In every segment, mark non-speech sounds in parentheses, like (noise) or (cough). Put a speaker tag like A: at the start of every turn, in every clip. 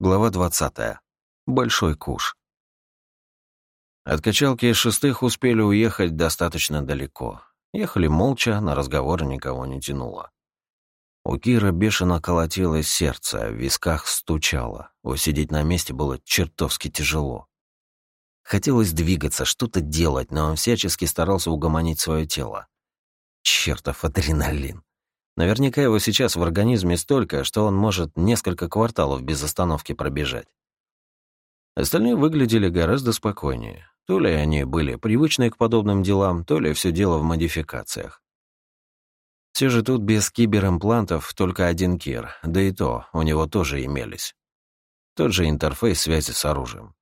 A: Глава 20. Большой куш. От качалки шестых успели уехать достаточно далеко. Ехали молча, на разговоры никого не тянуло. У Кира бешено колотилось сердце, в висках стучало. Усидеть на месте было чертовски тяжело. Хотелось двигаться, что-то делать, но он всячески старался угомонить свое тело. Чертов адреналин. Наверняка его сейчас в организме столько, что он может несколько кварталов без остановки пробежать. Остальные выглядели гораздо спокойнее. То ли они были привычны к подобным делам, то ли все дело в модификациях. Все же тут без киберимплантов только один Кир, да и то у него тоже имелись. Тот же интерфейс связи с оружием.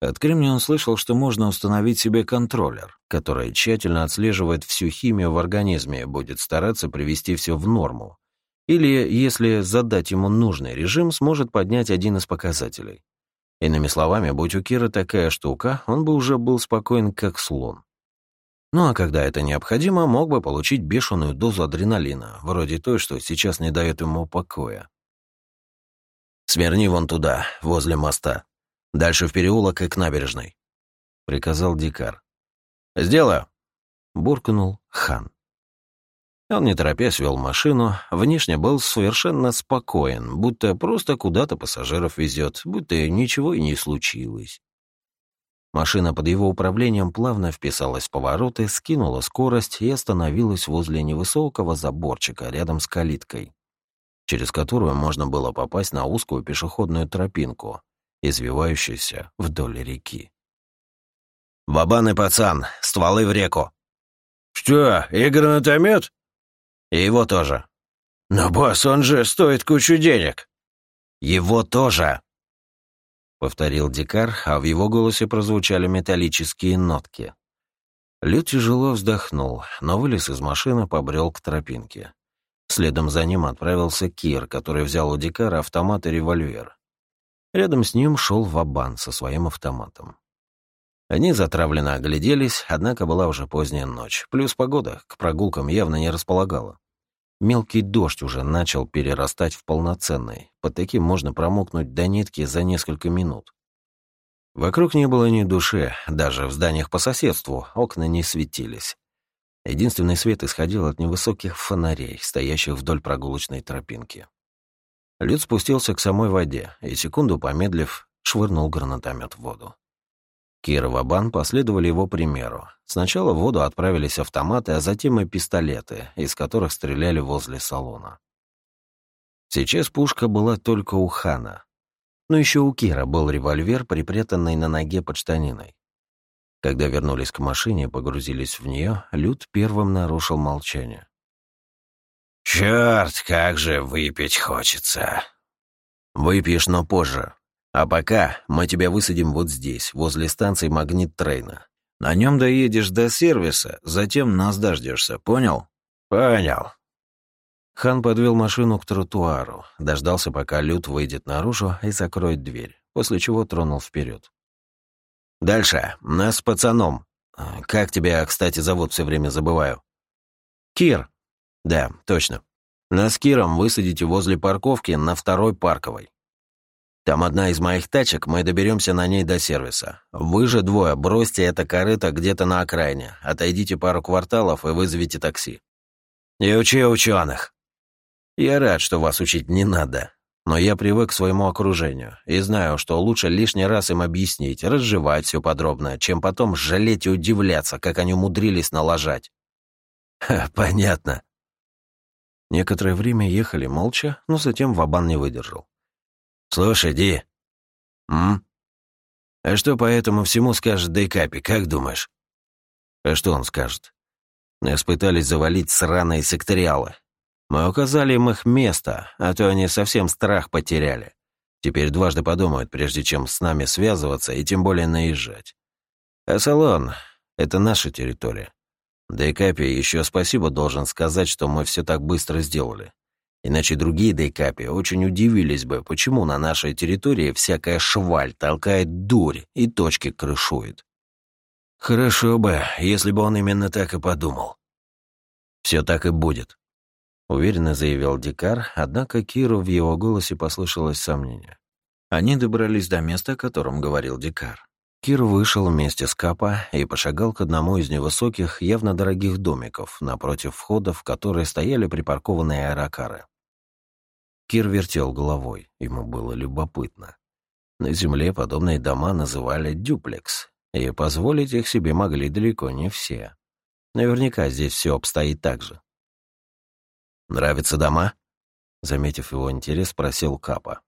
A: От Кремни он слышал, что можно установить себе контроллер, который тщательно отслеживает всю химию в организме и будет стараться привести все в норму. Или, если задать ему нужный режим, сможет поднять один из показателей. Иными словами, будь у Кира такая штука, он бы уже был спокоен, как слон. Ну а когда это необходимо, мог бы получить бешеную дозу адреналина, вроде той, что сейчас не дает ему покоя. «Сверни вон туда, возле моста», Дальше в переулок и к набережной», — приказал Дикар. «Сделаю», — буркнул хан. Он, не торопясь, вел машину, внешне был совершенно спокоен, будто просто куда-то пассажиров везет, будто ничего и не случилось. Машина под его управлением плавно вписалась в повороты, скинула скорость и остановилась возле невысокого заборчика рядом с калиткой, через которую можно было попасть на узкую пешеходную тропинку, извивающийся вдоль реки. «Бабан пацан, стволы в реку!»
B: «Что, и гранатомет?»
A: «И его тоже».
B: «Но, босс, он же стоит кучу денег».
A: «Его тоже!» Повторил Дикар, а в его голосе прозвучали металлические нотки. Люд тяжело вздохнул, но вылез из машины, побрел к тропинке. Следом за ним отправился Кир, который взял у Дикара автомат и револьвер. Рядом с ним шел Вабан со своим автоматом. Они затравленно огляделись, однако была уже поздняя ночь, плюс погода к прогулкам явно не располагала. Мелкий дождь уже начал перерастать в полноценный, под таким можно промокнуть до нитки за несколько минут. Вокруг не было ни души, даже в зданиях по соседству окна не светились. Единственный свет исходил от невысоких фонарей, стоящих вдоль прогулочной тропинки. Люд спустился к самой воде и, секунду помедлив, швырнул гранатомет в воду. Кир и Вабан последовали его примеру. Сначала в воду отправились автоматы, а затем и пистолеты, из которых стреляли возле салона. Сейчас пушка была только у Хана. Но еще у Кира был револьвер, припрятанный на ноге под штаниной. Когда вернулись к машине и погрузились в нее, Люд первым нарушил молчание.
B: «Чёрт, как же выпить хочется!»
A: «Выпьешь, но позже. А пока мы тебя высадим вот здесь, возле станции Магнит Трейна. На нем доедешь до сервиса, затем нас дождешься, понял?»
B: «Понял».
A: Хан подвел машину к тротуару, дождался, пока Люд выйдет наружу и закроет дверь, после чего тронул вперед. «Дальше. Нас с пацаном. Как тебя, кстати, зовут, все время забываю?» «Кир», да, точно. Нас Киром высадите возле парковки на второй парковой. Там одна из моих тачек, мы доберемся на ней до сервиса. Вы же двое, бросьте это корыто где-то на окраине, отойдите пару кварталов и вызовите такси. И учи ученых. Я рад, что вас учить не надо, но я привык к своему окружению и знаю, что лучше лишний раз им объяснить, разжевать все подробно, чем потом жалеть и удивляться, как они умудрились налажать. Ха, понятно. Некоторое время ехали молча, но затем Вабан не выдержал. «Слушай, Ди». «М? А что по этому всему скажет Дейкапи, как думаешь?» «А что он скажет?» Нас пытались завалить сраные секториалы. Мы указали им их место, а то они совсем страх потеряли. Теперь дважды подумают, прежде чем с нами связываться и тем более наезжать. А салон — это наша территория. Дейкапи еще спасибо должен сказать, что мы все так быстро сделали. Иначе другие Дейкапи очень удивились бы, почему на нашей территории всякая шваль толкает дурь и точки крышует. Хорошо бы, если бы он именно так и подумал. Все так и будет, уверенно заявил Дикар, однако Киру в его голосе послышалось сомнение. Они добрались до места, о котором говорил Дикар. Кир вышел вместе с Капа и пошагал к одному из невысоких, явно дорогих домиков, напротив входа, в которые стояли припаркованные аэрокары. Кир вертел головой, ему было любопытно. На земле подобные дома называли дюплекс, и позволить их себе могли далеко не все. Наверняка здесь все обстоит так же. «Нравятся дома?» Заметив его интерес, спросил Капа.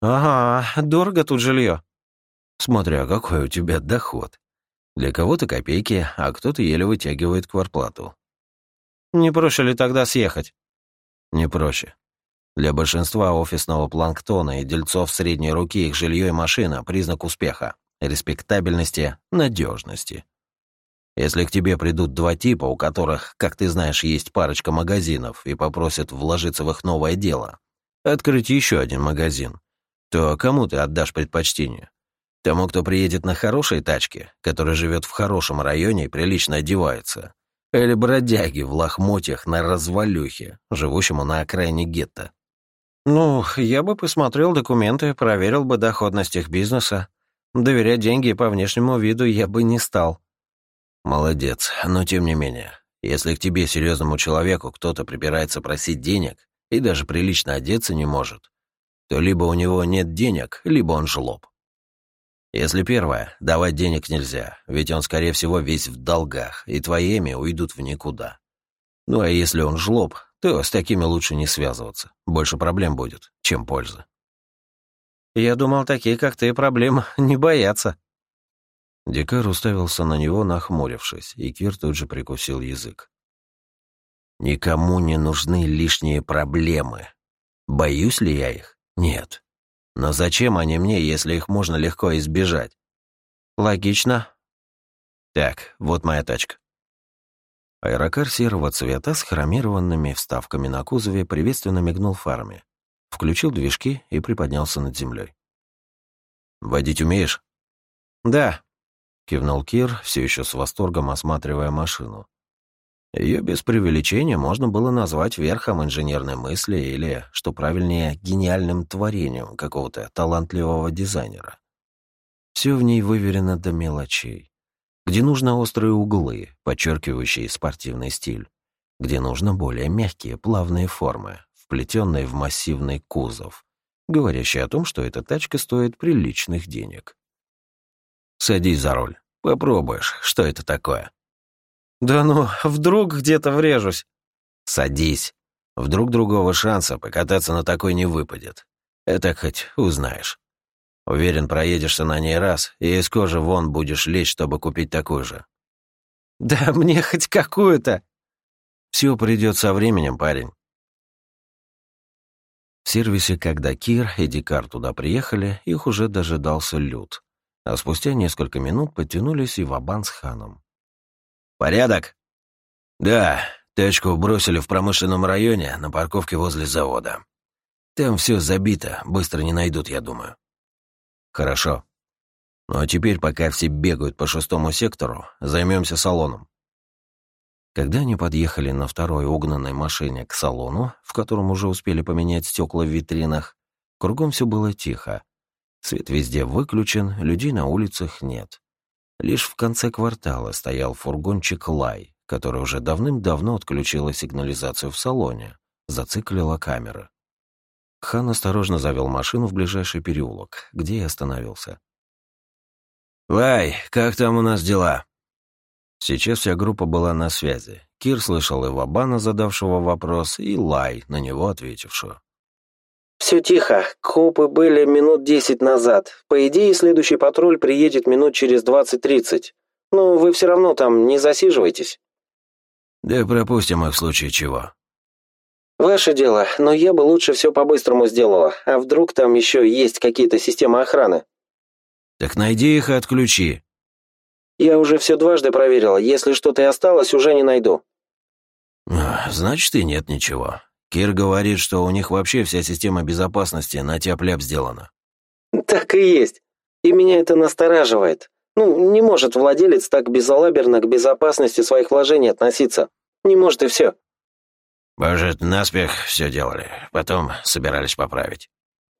C: «Ага, дорого тут жилье.
A: Смотря какой у тебя доход. Для кого-то копейки, а кто-то еле вытягивает кварплату.
C: Не проще ли тогда съехать?
A: Не проще. Для большинства офисного планктона и дельцов средней руки их жилье и машина — признак успеха, респектабельности, надежности. Если к тебе придут два типа, у которых, как ты знаешь, есть парочка магазинов, и попросят вложиться в их новое дело, открыть еще один магазин, то кому ты отдашь предпочтение? Тому, кто приедет на хорошей тачке, который живет в хорошем районе и прилично одевается, или бродяге в лохмотьях на развалюхе, живущему на окраине гетто.
C: Ну, я бы посмотрел документы, проверил бы доходность их бизнеса. Доверять деньги по внешнему виду я бы не стал.
A: Молодец, но тем не менее, если к тебе, серьезному человеку, кто-то прибирается просить денег и даже прилично одеться не может, то либо у него нет денег, либо он жлоб. Если первое, давать денег нельзя, ведь он, скорее всего, весь в долгах, и твои имя уйдут в никуда. Ну а если он жлоб, то с такими лучше не связываться. Больше проблем будет, чем пользы.
C: Я думал, такие, как ты, проблем (laughs) не боятся.
A: Дикар уставился на него, нахмурившись, и Кир тут же прикусил язык. «Никому не нужны лишние проблемы. Боюсь ли я их? Нет. Но зачем они мне, если их можно легко избежать?»
C: «Логично».
A: «Так, вот моя тачка. Аэрокар серого цвета с хромированными вставками на кузове приветственно мигнул фарами, включил движки и приподнялся над землей. «Водить умеешь?»
C: «Да», —
A: кивнул Кир, все еще с восторгом осматривая машину. Ее без преувеличения можно было назвать верхом инженерной мысли или, что правильнее, гениальным творением какого-то талантливого дизайнера. Все в ней выверено до мелочей где нужно острые углы, подчеркивающие спортивный стиль, где нужно более мягкие, плавные формы, вплетенные в массивный кузов, говорящие о том, что эта тачка стоит приличных денег. «Садись за руль. Попробуешь, что это такое».
C: «Да ну, вдруг где-то врежусь».
A: «Садись. Вдруг другого шанса покататься на такой не выпадет. Это хоть узнаешь». Уверен, проедешься на ней раз, и из кожи вон будешь лезть, чтобы купить такую же.
C: Да мне хоть какую-то.
A: Все придет со временем, парень. В сервисе, когда Кир и Дикар туда приехали, их уже дожидался Люд. А спустя несколько минут подтянулись и Вабан с Ханом. «Порядок?» «Да, тачку бросили в промышленном районе на парковке возле завода. Там все забито, быстро не найдут, я думаю». Хорошо. Ну а теперь, пока все бегают по шестому сектору, займемся салоном. Когда они подъехали на второй угнанной машине к салону, в котором уже успели поменять стекла в витринах, кругом все было тихо. Свет везде выключен, людей на улицах нет. Лишь в конце квартала стоял фургончик «Лай», который уже давным-давно отключила сигнализацию в салоне, зациклила камеры. Хан осторожно завел машину в ближайший переулок, где и остановился. «Вай, как там у нас дела?» Сейчас вся группа была на связи. Кир слышал и Вабана, задавшего вопрос, и Лай, на него ответившую.
D: «Все тихо. Копы были минут десять назад. По идее, следующий патруль приедет минут через двадцать-тридцать. Но вы все равно там не засиживайтесь».
A: «Да пропустим их в случае чего»,
D: «Ваше дело, но я бы лучше все по-быстрому сделала. А вдруг там еще есть какие-то системы охраны?»
A: «Так найди их и отключи».
D: «Я уже все дважды проверила. Если что-то и осталось, уже не найду».
A: «Значит, и нет ничего. Кир говорит, что у них вообще вся система безопасности на тяп-ляп сделана».
D: «Так и есть. И меня это настораживает. Ну, не может владелец так безалаберно к безопасности своих вложений относиться. Не может и все».
A: Может, наспех все делали, потом собирались поправить.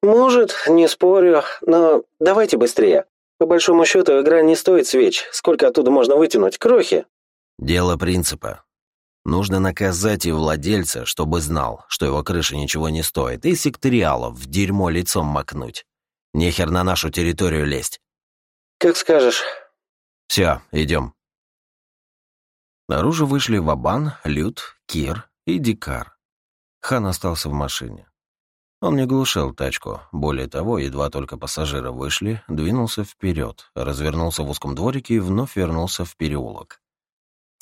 D: «Может, не спорю, но давайте быстрее. По большому счету, игра не стоит свеч. Сколько оттуда можно вытянуть? Крохи?»
A: «Дело принципа. Нужно наказать и владельца, чтобы знал, что его крыша ничего не стоит, и секториалов в дерьмо лицом макнуть. Нехер на нашу территорию лезть».
D: «Как скажешь».
A: «Все, идем». Наружу вышли Вабан, Лют, Кир и Дикар. Хан остался в машине. Он не глушил тачку. Более того, едва только пассажиры вышли, двинулся вперед, развернулся в узком дворике и вновь вернулся в переулок.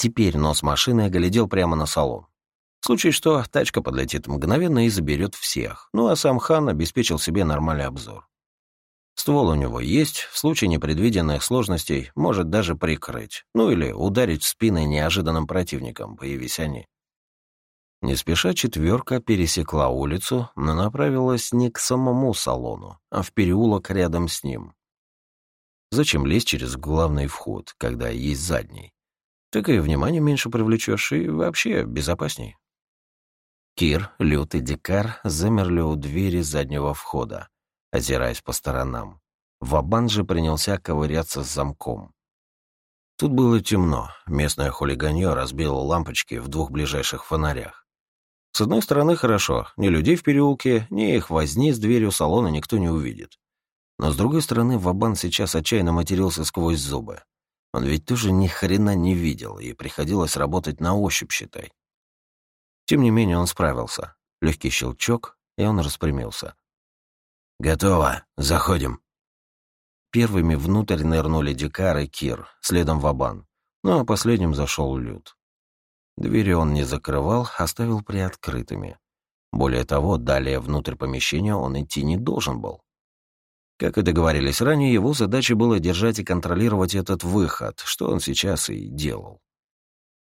A: Теперь нос машины глядел прямо на салон. В случае что, тачка подлетит мгновенно и заберет всех. Ну а сам хан обеспечил себе нормальный обзор. Ствол у него есть, в случае непредвиденных сложностей может даже прикрыть, ну или ударить в спины неожиданным противникам, появись они. Не спеша четверка пересекла улицу, но направилась не к самому салону, а в переулок рядом с ним. Зачем лезть через главный вход, когда есть задний? Так и внимание меньше привлечешь, и вообще безопасней. Кир, Лют и Дикар замерли у двери заднего входа, озираясь по сторонам. Вабан же принялся ковыряться с замком. Тут было темно, местное хулиганье разбило лампочки в двух ближайших фонарях. С одной стороны, хорошо, ни людей в переулке, ни их возни с дверью салона никто не увидит. Но с другой стороны, Вабан сейчас отчаянно матерился сквозь зубы. Он ведь тоже ни хрена не видел, и приходилось работать на ощупь, считай. Тем не менее, он справился. Легкий щелчок, и он распрямился.
B: «Готово. Заходим».
A: Первыми внутрь нырнули Дикар и Кир, следом Вабан. Ну а последним зашел Люд. Двери он не закрывал, оставил приоткрытыми. Более того, далее внутрь помещения он идти не должен был. Как и договорились ранее, его задачей было держать и контролировать этот выход, что он сейчас и делал.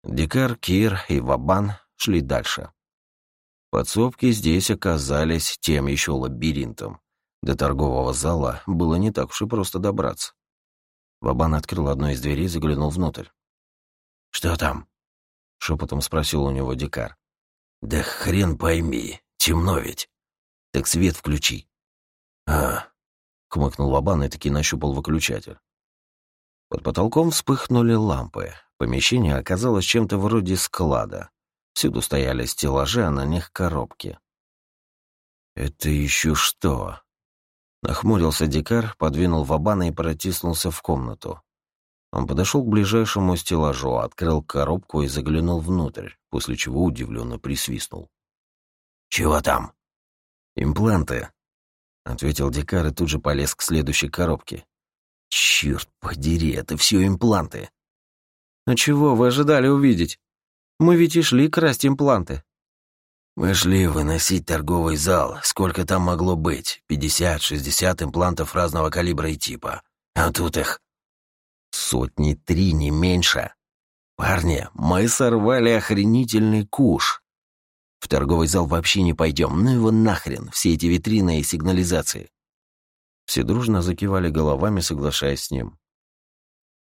A: Дикар, Кир и Вабан шли дальше. Подсобки здесь оказались тем еще лабиринтом. До торгового зала было не так уж и просто добраться. Вабан открыл одну из дверей и заглянул внутрь.
B: «Что там?»
A: шепотом спросил у него Дикар.
B: Да хрен пойми, темно ведь. Так свет включи.
A: А, хмыкнул Вабан и таки нащупал выключатель. Под потолком вспыхнули лампы. Помещение оказалось чем-то вроде склада. Всюду стояли стеллажи, а на них коробки. «Это еще что?» Нахмурился Дикар, подвинул Вабана и протиснулся в комнату. Он подошел к ближайшему стеллажу, открыл коробку и заглянул внутрь, после чего удивленно присвистнул.
B: «Чего там?»
A: «Импланты», — ответил Дикар и тут же полез к следующей коробке. «Черт подери, это все импланты!» «А чего вы ожидали увидеть? Мы ведь и шли красть импланты».
B: «Мы шли выносить торговый зал. Сколько там могло быть? Пятьдесят-шестьдесят имплантов разного калибра и типа. А тут их
A: Сотни три, не меньше. Парни, мы сорвали охренительный куш. В торговый зал вообще не пойдем, ну его нахрен, все эти витрины и сигнализации. Все дружно закивали головами, соглашаясь с ним.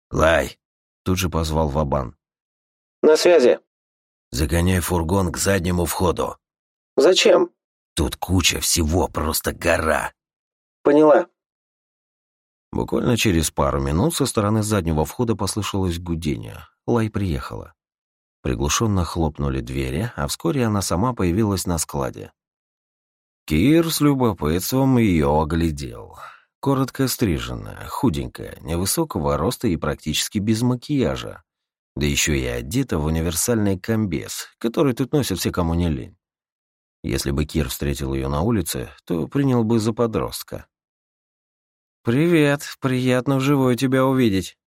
B: «Лай!»
A: — тут же позвал Вабан.
D: «На связи».
B: «Загоняй фургон к заднему входу».
D: «Зачем?»
B: «Тут куча всего, просто гора».
D: «Поняла».
A: Буквально через пару минут со стороны заднего входа послышалось гудение. Лай приехала. Приглушенно хлопнули двери, а вскоре она сама появилась на складе. Кир с любопытством ее оглядел. Коротко стриженная, худенькая, невысокого роста и практически без макияжа. Да еще и одета в универсальный комбез, который тут носят все, кому не лень. Если бы Кир встретил ее на улице, то принял бы за подростка.
C: «Привет, приятно вживую тебя увидеть».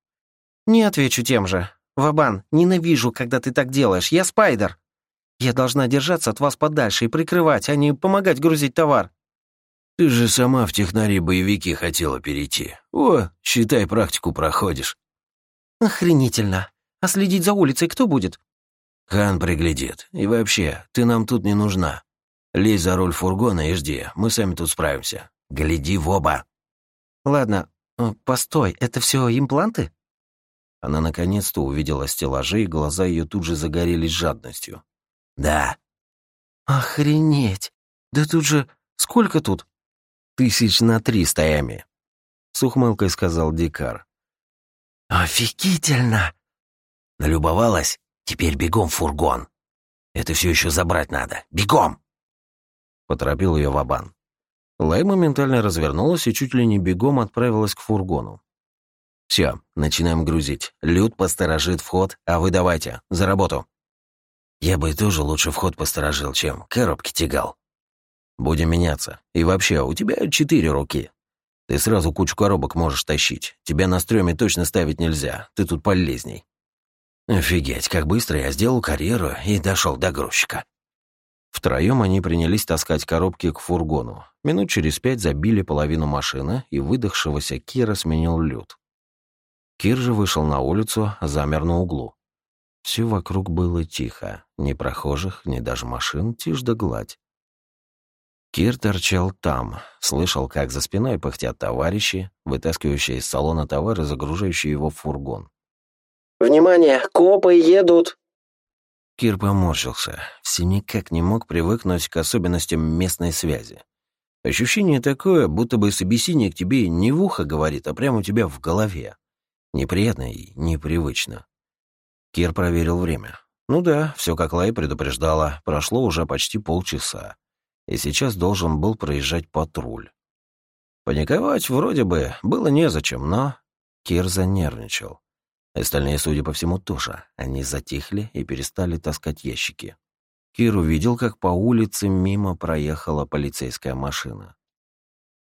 C: «Не отвечу тем же. Вабан, ненавижу, когда ты так делаешь. Я Спайдер. Я должна держаться от вас подальше и прикрывать, а не помогать грузить товар».
B: «Ты же сама в технари-боевики хотела перейти. О, считай, практику проходишь».
C: «Охренительно. А следить за улицей кто будет?»
B: «Хан приглядит. И вообще, ты нам тут не нужна. Лезь за руль фургона и жди, мы сами тут справимся. Гляди в оба».
C: Ладно, э, постой, это все импланты?
A: Она наконец-то увидела стеллажи, и глаза ее тут же загорелись жадностью.
B: Да.
C: Охренеть! Да тут же... Сколько тут?
A: Тысяч на три стоями. С ухмылкой сказал Дикар.
B: «Офигительно!» Налюбовалась? Теперь бегом в фургон. Это все еще забрать надо. Бегом!»
A: Поторопил ее Вабан. Лай моментально развернулась и чуть ли не бегом отправилась к фургону. Все, начинаем грузить. Люд посторожит вход, а вы давайте, за работу.
B: Я бы тоже лучше вход посторожил, чем коробки тягал.
A: Будем меняться. И вообще, у тебя четыре руки. Ты сразу кучу коробок можешь тащить. Тебя на стреме точно ставить нельзя. Ты тут полезней.
B: Офигеть, как быстро я сделал карьеру и дошел до грузчика.
A: Втроем они принялись таскать коробки к фургону. Минут через пять забили половину машины, и выдохшегося Кира сменил люд. Кир же вышел на улицу, замер на углу. Все вокруг было тихо. Ни прохожих, ни даже машин, тишь да гладь. Кир торчал там, слышал, как за спиной пыхтят товарищи, вытаскивающие из салона товары, загружающие его в фургон.
D: «Внимание! Копы едут!»
A: Кир поморщился. Все никак не мог привыкнуть к особенностям местной связи. Ощущение такое, будто бы собеседник тебе не в ухо говорит, а прямо у тебя в голове. Неприятно и непривычно. Кир проверил время. Ну да, все как Лай предупреждала, прошло уже почти полчаса. И сейчас должен был проезжать патруль. Паниковать вроде бы было незачем, но Кир занервничал. Остальные, судя по всему, тоже. Они затихли и перестали таскать ящики. Кир увидел, как по улице мимо проехала полицейская машина.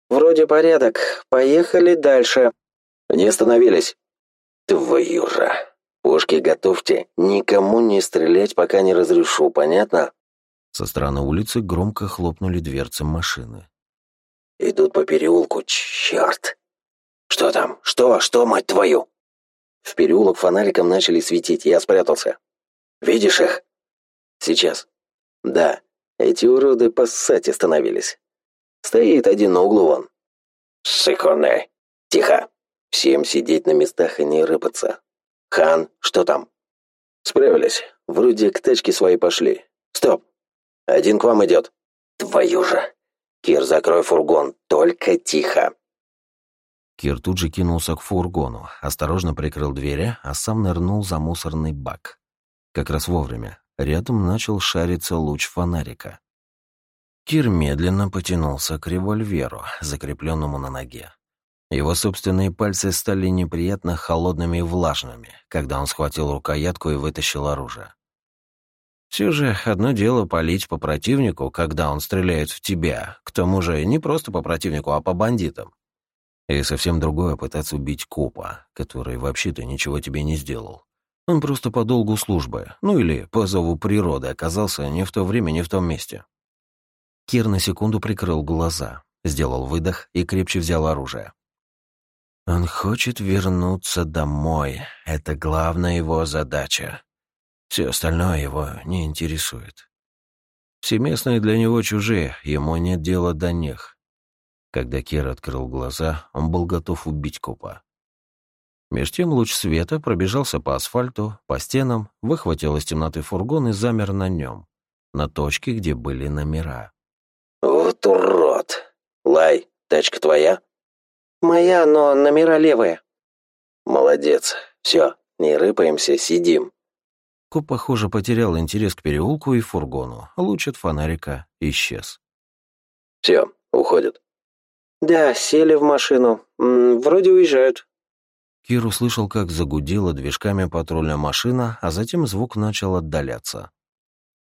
D: «Вроде порядок. Поехали дальше».
B: «Не остановились». «Твою же! Пушки готовьте. Никому не стрелять, пока не разрешу, понятно?»
A: Со стороны улицы громко хлопнули дверцы машины.
B: «Идут по переулку, черт! Что там? Что? Что, мать твою?» В переулок фонариком начали светить, я спрятался. «Видишь их?» «Сейчас». «Да, эти уроды поссать остановились. Стоит один на углу вон». «Секунды. Тихо. Всем сидеть на местах и не рыпаться. Хан, что там?» «Справились. Вроде к тачке своей пошли. Стоп. Один к вам идет». «Твою же! Кир, закрой фургон. Только тихо».
A: Кир тут же кинулся к фургону, осторожно прикрыл двери, а сам нырнул за мусорный бак. Как раз вовремя. Рядом начал шариться луч фонарика. Кир медленно потянулся к револьверу, закрепленному на ноге. Его собственные пальцы стали неприятно холодными и влажными, когда он схватил рукоятку и вытащил оружие. Все же одно дело палить по противнику, когда он стреляет в тебя, к тому же не просто по противнику, а по бандитам. И совсем другое пытаться убить копа, который вообще-то ничего тебе не сделал. Он просто по долгу службы, ну или по зову природы оказался не в то время, не в том месте. Кир на секунду прикрыл глаза, сделал выдох и крепче взял оружие. Он хочет вернуться домой. Это главная его задача. Все остальное его не интересует. Все местные для него чужие, ему нет дела до них. Когда Кир открыл глаза, он был готов убить копа. Меж тем луч света пробежался по асфальту, по стенам, выхватил из темноты фургон и замер на нем, на точке, где были номера.
B: «Вот урод! Лай, тачка твоя?»
D: «Моя, но номера левые».
B: «Молодец. Все, не рыпаемся, сидим».
A: Коп, похоже, потерял интерес к переулку и фургону. Луч от фонарика исчез.
B: «Все, уходят».
D: «Да, сели в машину. Вроде уезжают».
A: Кир услышал, как загудела движками патрульная машина, а затем звук начал отдаляться.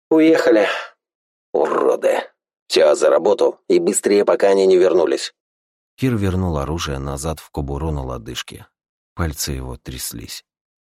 D: «Уехали».
B: «Уроды! Все, за работу, и быстрее, пока они не вернулись».
A: Кир вернул оружие назад в кобуру на лодыжке. Пальцы его тряслись.